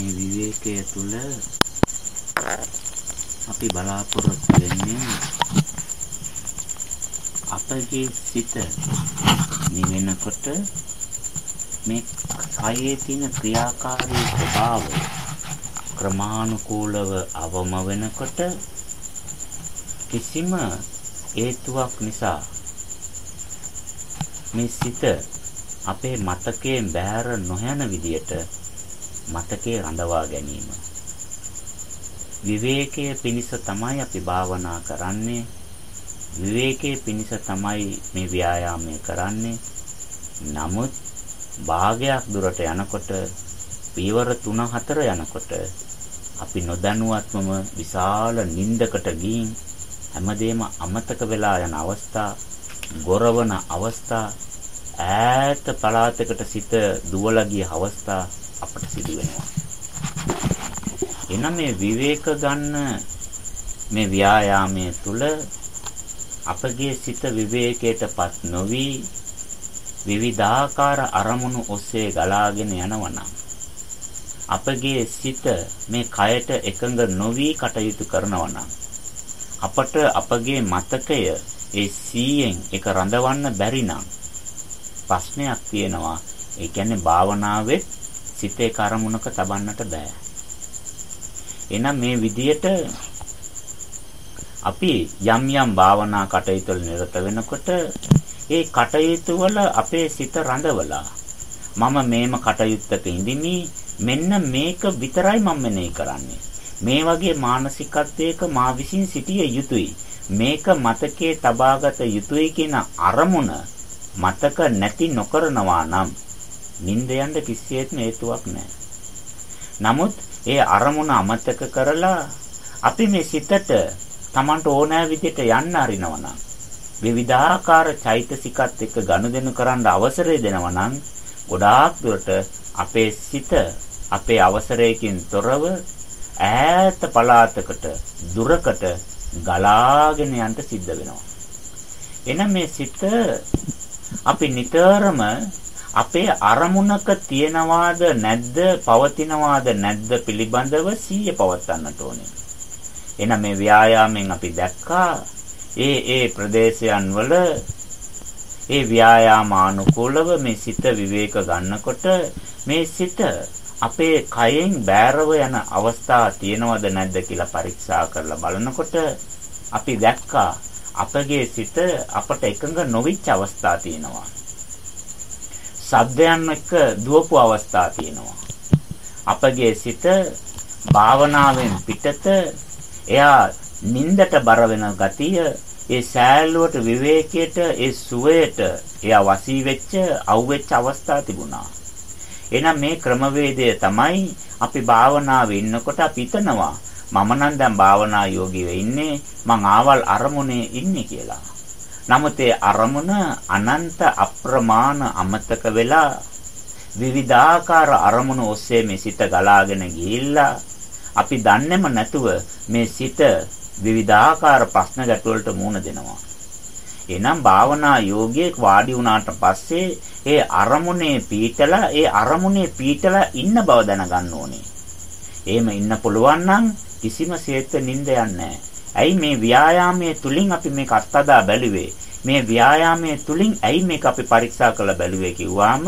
මේ විවේකය තුල අපි බලාපොරොත්තු වෙන්නේ අපගේ සිත නිවෙනකොට මේ කයේ තියෙන ක්‍රියාකාරී ස්වභාවය ක්‍රමානුකූලව අවම වෙනකොට කිසිම හේතුවක් නිසා මේ සිත අපේ මතකයෙන් බැහැර නොයන විදියට මතකේ රඳවා ගැනීම. විවේකයේ පිනිස තමයි අපි භාවනා කරන්නේ. විවේකයේ පිනිස තමයි මේ ව්‍යායාමය කරන්නේ. නමුත් භාගයක් දුරට යනකොට පියවර 3 4 යනකොට අපි නොදැනුවත්වම විශාල නින්දකට ගින් හැමදේම අමතක වෙලා යන අවස්ථා ගොරවන අවස්ථා ඈත පළාතකට සිත දුවලා ගිය අවස්ථා අපට සිදු වෙනවා. එනම් මේ විවේක ගන්න මේ ව්‍යායාමයේ තුල අපගේ සිත විවේකයටපත් නොවි විවිධාකාර අරමුණු ඔස්සේ ගලාගෙන යනවා අපගේ සිත මේ කයට එකඟ නොවි කටයුතු කරනවා අපට අපගේ මතකය ඒ සීයෙන් එක රඳවන්න බැරි නම් ප්‍රශ්නයක් තියෙනවා. ඒ කියන්නේ භාවනාවේ සිතේ කරමුණක තබන්නට බෑ. එහෙනම් මේ විදියට අපි යම් යම් භාවනා කටයුතු වල නිරත වෙනකොට ඒ කටයුතු වල අපේ සිත රඳවලා මම මේම කටයුත්තක ඉඳිමි මෙන්න මේක විතරයි මම මෙනෙහි කරන්නේ මේ වගේ මානසිකත්වයක මා විසින් සිටිය යුතුයි මේක මතකයේ තබාගත යුතුයි කියන අරමුණ මතක නැති නොකරනවා නම් නිින්ද යන්න කිසියෙත්ම හේතුවක් නැහැ. නමුත් ඒ අරමුණ අමතක කරලා අපි මේ සිතට Tamanට ඕනෑ විදිහට යන්න අරිනවා නම් විවිධාකාර චෛතසිකත් එක්ක ගනුදෙනු කරන්න අවසරය දෙනවා නම් ගොඩාක් දුරට අපේ සිත අපේ අවසරයකින් තොරව ඈත පළාතකට දුරකට ගලාගෙන යන්න සිද්ධ වෙනවා. එනම් මේ සිත අපි නිතරම අපේ අරමුණක තියනවාද නැද්ද පවතිනවාද නැද්ද පිළිබඳව සිහිය පවත්වන්නට ඕනේ. එහෙනම් මේ ව්‍යායාමයෙන් අපි දැක්කා ඒ ඒ ප්‍රදේශයන් වල ඒ ව්‍යායාමානුකූලව මේ සිත විවේක ගන්නකොට මේ සිත අපේ කයෙන් බෑරව යන අවස්ථා තියෙනවද නැද්ද කියලා පරීක්ෂා කරලා බලනකොට අපි දැක්කා අපගේ සිත අපට එකඟ නොවිච්ච අවස්ථා තියෙනවා. සද්දයන් එක්ක දුවපු අවස්ථා තියෙනවා. අපගේ සිත භාවනාවෙන් පිටත එයා නින්දට බර වෙන ගතිය ඒ සෑල්ලුවට විවේකයට ඒ සුවයට එයා වසී වෙච්ච අවුෙච්ච අවස්ථා තිබුණා. එහෙනම් මේ ක්‍රමවේදය තමයි අපි භාවනාවේ ඉන්නකොට අපි හිතනවා මම නම් දැන් භාවනා යෝගීව ඉන්නේ මං ආවල් අරමුණේ ඉන්නේ කියලා. නමුත් ඒ අරමුණ අනන්ත අප්‍රමාණ අමතක වෙලා විවිධාකාර අරමුණු ඔස්සේ මේ සිත ගලාගෙන ගිහිල්ලා අපි දන්නේම නැතුව මේ සිත විවිධාකාර ප්‍රශ්න ගැටවලට මුහුණ දෙනවා. එනම් භාවනා යෝගයේ වාඩි වුණාට පස්සේ ඒ අරමුණේ පීඨලා ඒ අරමුණේ පීඨලා ඉන්න බව දැනගන්න ඕනේ. එහෙම ඉන්න පුළුවන් නම් කිසිම සේත්ත නිින්ද යන්නේ ඇයි මේ ව්‍යායාමයේ තුලින් අපි මේක අත්දා බැලුවේ? මේ ව්‍යායාමයේ තුලින් ඇයි මේක අපි පරීක්ෂා කරලා බැලුවේ කිව්වාම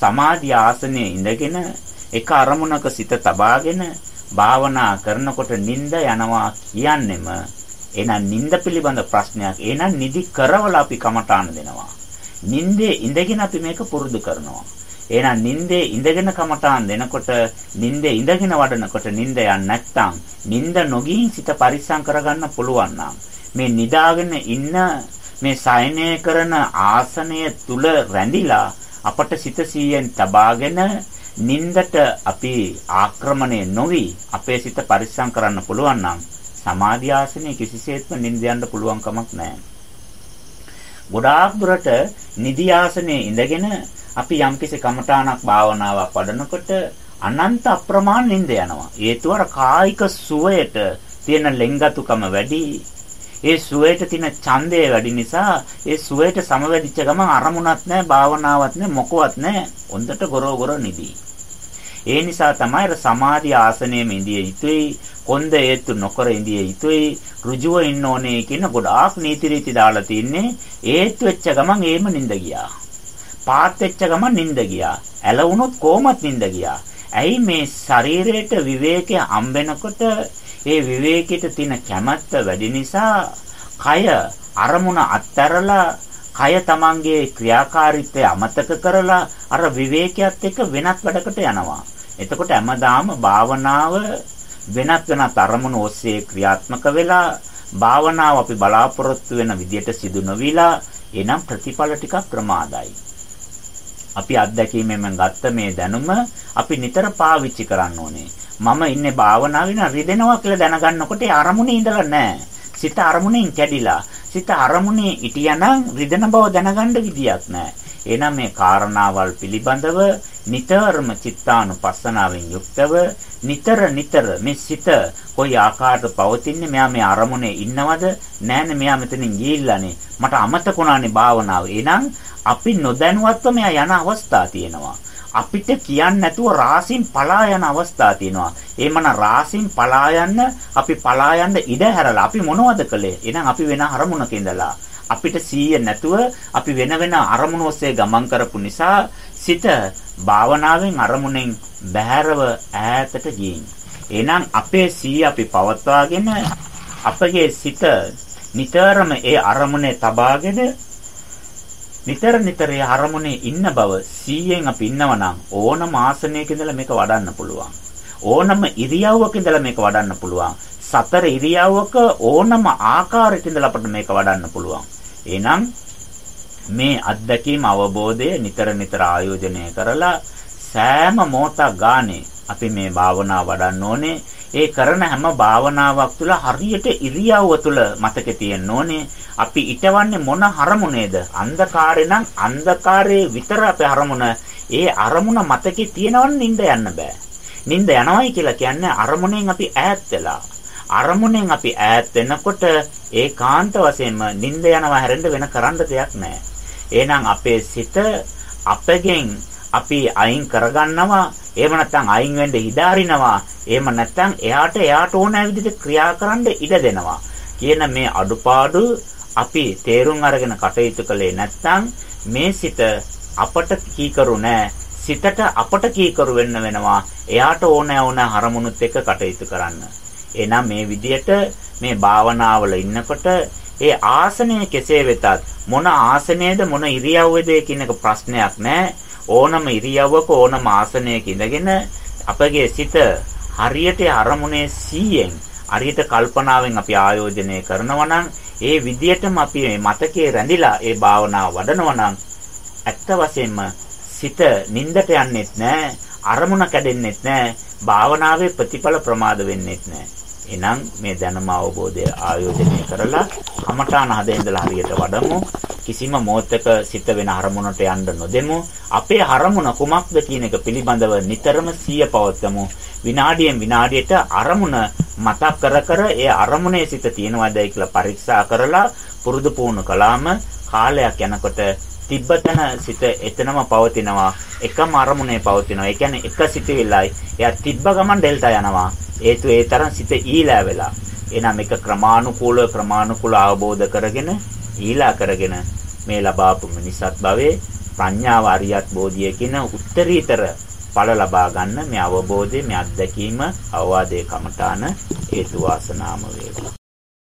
සමාධි ආසනයේ ඉඳගෙන එක අරමුණක සිත තබාගෙන භාවනා කරනකොට නිින්ද යනවා කියන්නෙම එහෙනම් නිින්ද පිළිබඳ ප්‍රශ්නයක්. එහෙනම් නිදි කරවලා අපි කමටාන දෙනවා. නිින්දේ ඉඳගෙන අපි මේක පුරුදු කරනවා. එහෙනම් නිින්දේ ඉඳගෙන කමටාන් දෙනකොට නිින්දේ ඉඳගෙන වඩනකොට නිින්ද යන්නේ නැත්නම් නිින්ද නොගින් සිත පරිස්සම් කරගන්න පුළුවන් මේ නිදාගෙන ඉන්න මේ සයනය කරන ආසනය තුල රැඳිලා අපට සිත සීයෙන් තබාගෙන නින්දට අපි ආක්‍රමණය නොවි අපේ සිත පරිස්සම් කරන්න පුළුවන් නම් සමාධි ආසනයේ කිසිසේත්ම නිින්ද යන්න පුළුවන් කමක් නැහැ. ගොඩාක් දුරට නිදි ආසනයේ ඉඳගෙන අපි යම්කිසි කමඨාණක් භාවනාවක් වඩනකොට අනන්ත අප්‍රමාණ නින්ද යනවා. හේතුව අර කායික සුවයට තියෙන ලෙන්ගතුකම වැඩි. ඒ සුවයට තියෙන ඡන්දය වැඩි නිසා ඒ සුවයට සමවැදිච්ච ගමන් අරමුණක් නැහැ, භාවනාවක් නැහැ, මොකවත් නැහැ. හොඳට ගොරෝ ගොරෝ නිදි. ඒ නිසා තමයි අර සමාධි ආසනයේම ඉඳිය යුතුයි. කොන්ද හේතු නොකර ඉඳිය යුතුයි. ඍජුව ඉන්න ඕනේ කියන ගොඩාක් නීති රීති දාලා තින්නේ. ඒත් වෙච්ච ගමන් ඒම නිඳ ගියා. පාත් වෙච්ච ගමන් නිඳ ගියා. ඇල වුණොත් කොහොමත් නිඳ ගියා. ඇයි මේ ශරීරයට විවේකය හම්බෙනකොට ඒ විවේකයට තියෙන කැමැත්ත වැඩි නිසා කය අරමුණ අත්හැරලා කය තමන්ගේ ක්‍රියාකාරීත්වය අමතක කරලා අර විවේකයක් එක්ක වෙනත් වැඩකට යනවා. එතකොට හැමදාම භාවනාව වෙනත් වෙනත් අරමුණු ඔස්සේ ක්‍රියාත්මක වෙලා භාවනාව අපි බලාපොරොත්තු වෙන විදියට සිදු නොවිලා එනම් ප්‍රතිඵල ටිකක් ප්‍රමාදයි. අපි අත්දැකීමෙන් ගත්ත මේ දැනුම අපි නිතර පාවිච්චි කරන්න ඕනේ. මම ඉන්නේ භාවනාවේ රිදෙනවා කියලා දැනගන්නකොට ඒ අරමුණේ ඉඳලා නැහැ. සිත අරමුණෙන් කැඩිලා. සිත අරමුණේ හිටියානම් රිදෙන බව දැනගන්න විදියක් නැහැ. එහෙනම් මේ කාරණාවල් පිළිබඳව නිතරම චිත්තානුපස්සනාවෙන් යුක්තව නිතර නිතර මේ සිත කොයි ආකාරයකට පවතින්නේ මෙයා මේ අරමුණේ ඉන්නවද නෑනේ මෙයා මෙතනින් ගිහිල්ලානේ මට අමතකුණානේ භාවනාව. එහෙනම් අපි නොදැනුවත්ව මෙයා යන අවස්ථා තියෙනවා. අපිට කියන්නේ නැතුව රාසින් පලා යන අවස්ථා තියෙනවා. එහෙමනම් රාසින් පලා යන්න අපි පලා යන්න ඉඩ හැරලා අපි මොනවද කළේ? එහෙනම් අපි වෙන අරමුණක ඉඳලා අපිට සීය නැතුව අපි වෙන වෙන අරමුණු ඔස්සේ ගමන් කරපු නිසා සිත භාවනාවෙන් අරමුණෙන් බැහැරව ඈතට ගියින්. එහෙනම් අපේ සීය අපි පවත්වාගෙන අපගේ සිත නිතරම ඒ අරමුණේ තබාගෙන නිතර නිතර ඒ අරමුණේ ඉන්න බව 100න් අපි ඉන්නවනම් ඕනම ආසනයක ඉඳලා මේක වඩන්න පුළුවන්. ඕනම ඉරියව්වක ඉඳලා මේක වඩන්න පුළුවන්. සතර ඉරියව්වක ඕනම ආකාරයක ඉඳලා අපිට මේක වඩන්න පුළුවන්. එහෙනම් මේ අත්දැකීම අවබෝධය නිතර නිතර ආයෝජනය කරලා සෑම මොහොතක් ගානේ අපි මේ භාවනාව වඩන්න ඕනේ. ඒ කරන හැම භාවනාවක් තුළ හරියට ඉරියව්ව තුළ මතකේ තියෙන්න ඕනේ. අපි ිටවන්නේ මොන අරමුණේද? අන්ධකාරේ නම් අන්ධකාරයේ විතර අපේ අරමුණ. ඒ අරමුණ මතකේ තියෙනවන් නිින්ද යන්න බෑ. නිින්ද යනවයි කියලා කියන්නේ අරමුණෙන් අපි ඈත් වෙලා. අරමුණෙන් අපි ඈත් වෙනකොට ඒකාන්ත වශයෙන්ම නිින්ද යනවා හැරෙන්න වෙන කරන්න දෙයක් නැහැ. එහෙනම් අපේ සිත අපගෙන් අපි අයින් කරගන්නවා එහෙම නැත්නම් අයින් වෙන්න ඉඩාරිනවා එහෙම නැත්නම් එයාට එයාට ඕන විදිහට ක්‍රියා කරන්න ඉඩ දෙනවා. කියන මේ අඩුපාඩු අපි තේරුම් අරගෙන කටයුතු කළේ නැත්නම් මේ සිත අපට කීකරු නෑ. සිතට අපට කීකරු වෙන්න වෙනවා. එයාට ඕන ඕන අරමුණුත් එක්ක කටයුතු කරන්න. එහෙනම් මේ විදියට මේ භාවනාවල ඉන්නකොට ඒ ආසනය කෙසේ වෙතත් මොන ආසනයේද මොන ඉරියව්වේද කියන එක ප්‍රශ්නයක් නෑ. ඕනම ඉරියව්වක ඕනම ආසනයක ඉඳගෙන අපගේ සිත හරියට අරමුණේ 100ෙන් හරියට කල්පනාවෙන් අපි ආයෝජනය කරනවා නම් ඒ විදියටම අපි මේ මතකයේ රැඳිලා ඒ භාවනාව වඩනවා නම් ඇත්ත වශයෙන්ම සිත නින්දට යන්නෙත් නැහැ අරමුණ කැඩෙන්නෙත් නැහැ භාවනාවේ ප්‍රතිඵල ප්‍රමාද වෙන්නෙත් නැහැ එහෙනම් මේ දැනුම අවබෝධය ආයෝජනය කරලා කමඨාන හද ඉඳලා හරියට වඩමු. කිසිම මොහොතක සිත වෙන අරමුණට යන්න නොදෙමු. අපේ අරමුණ කුමක්ද කියන එක පිළිබඳව නිතරම සිය පවත්වමු. විනාඩියෙන් විනාඩියට අරමුණ මතක් කර කර ඒ අරමුණේ සිත තියෙනවද කියලා පරීක්ෂා කරලා පුරුදු පුහුණු කළාම කාලයක් යනකොට තිබ්බතන සිත එතනම පවතිනවා. එකම අරමුණේ පවතිනවා. ඒ කියන්නේ එක සිතෙවිල්ලයි. එයා තිබ්බ ගමන් ඩෙල්ටා යනවා. හේතු ඒ තරම් සිත ඊළා වෙලා. එනනම් එක ක්‍රමානුකූලව ක්‍රමානුකූල අවබෝධ කරගෙන ඊළා කරගෙන මේ ලබාපු මිනිසත් භවයේ ප්‍රඥාව අරියත් බෝධිය කියන උත්තරීතර ඵල ලබා ගන්න මේ අවබෝධය මේ අත්දැකීම අවවාදයේ කමඨාන හේතු වාසනාම වේවා.